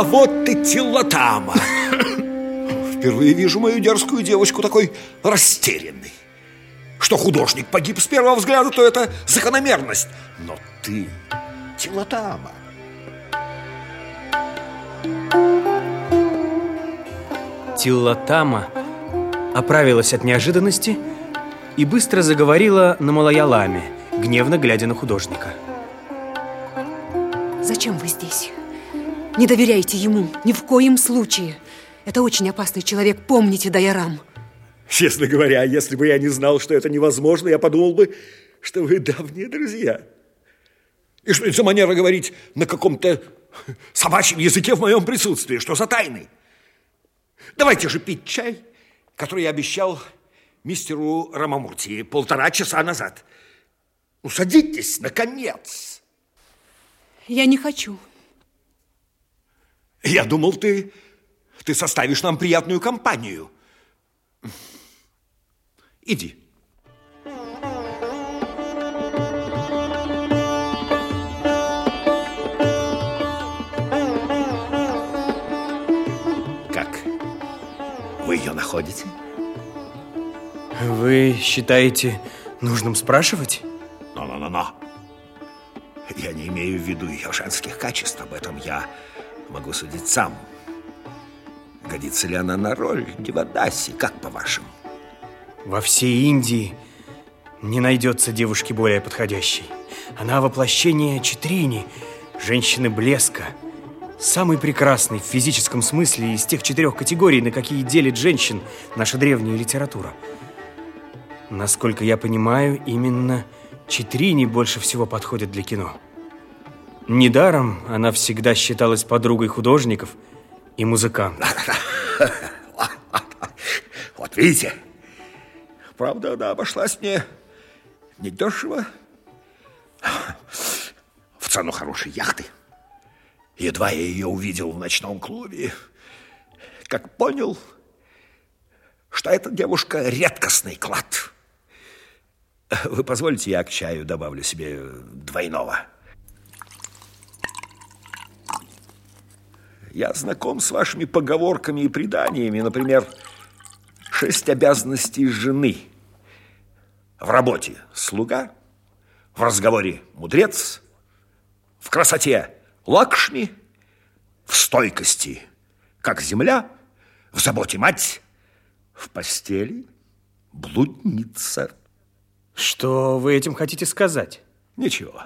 А вот ты Тилотама. Впервые вижу мою дерзкую девочку такой растерянной. Что художник погиб с первого взгляда, то это закономерность. Но ты Тилотама. Тиллатама оправилась от неожиданности и быстро заговорила на малояламе, гневно глядя на художника. Зачем вы здесь? Не доверяйте ему, ни в коем случае. Это очень опасный человек, помните, Дайарам. Честно говоря, если бы я не знал, что это невозможно, я подумал бы, что вы давние друзья. И что это за манера говорить на каком-то собачьем языке в моем присутствии? Что за тайны? Давайте же пить чай, который я обещал мистеру Рамамурти полтора часа назад. Ну, садитесь, наконец. Я не хочу. Я думал, ты, ты составишь нам приятную компанию. Иди. Как? Вы ее находите? Вы считаете нужным спрашивать? Но-но-но-но. Я не имею в виду ее женских качеств. Об этом я могу судить сам. Годится ли она на роль Дивадаси, как по-вашему? Во всей Индии не найдется девушки более подходящей. Она воплощение Читрини, женщины блеска, самой прекрасной в физическом смысле из тех четырех категорий, на какие делит женщин наша древняя литература. Насколько я понимаю, именно Читрини больше всего подходит для кино. Недаром она всегда считалась подругой художников и музыкантов. Вот видите, правда, она обошлась мне недешево. В цену хорошей яхты. Едва я ее увидел в ночном клубе, как понял, что эта девушка редкостный клад. Вы позволите, я к чаю добавлю себе двойного. Я знаком с вашими поговорками и преданиями. Например, шесть обязанностей жены. В работе слуга, в разговоре мудрец, в красоте лакшми, в стойкости, как земля, в заботе мать, в постели блудница. Что вы этим хотите сказать? Ничего. Ничего,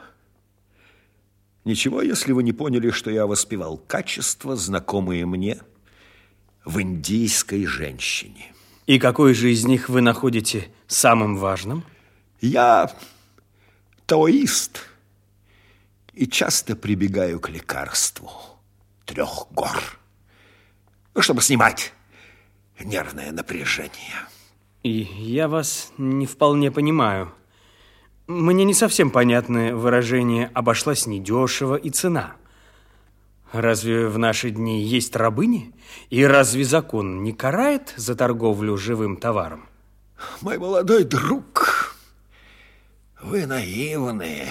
если вы не поняли, что я воспевал качества, знакомые мне в индийской женщине. И какой же из них вы находите самым важным? Я таоист и часто прибегаю к лекарству трех гор, чтобы снимать нервное напряжение. И я вас не вполне понимаю. Мне не совсем понятны выражение «обошлась недешево» и «цена». Разве в наши дни есть рабыни? И разве закон не карает за торговлю живым товаром? Мой молодой друг, вы наивные.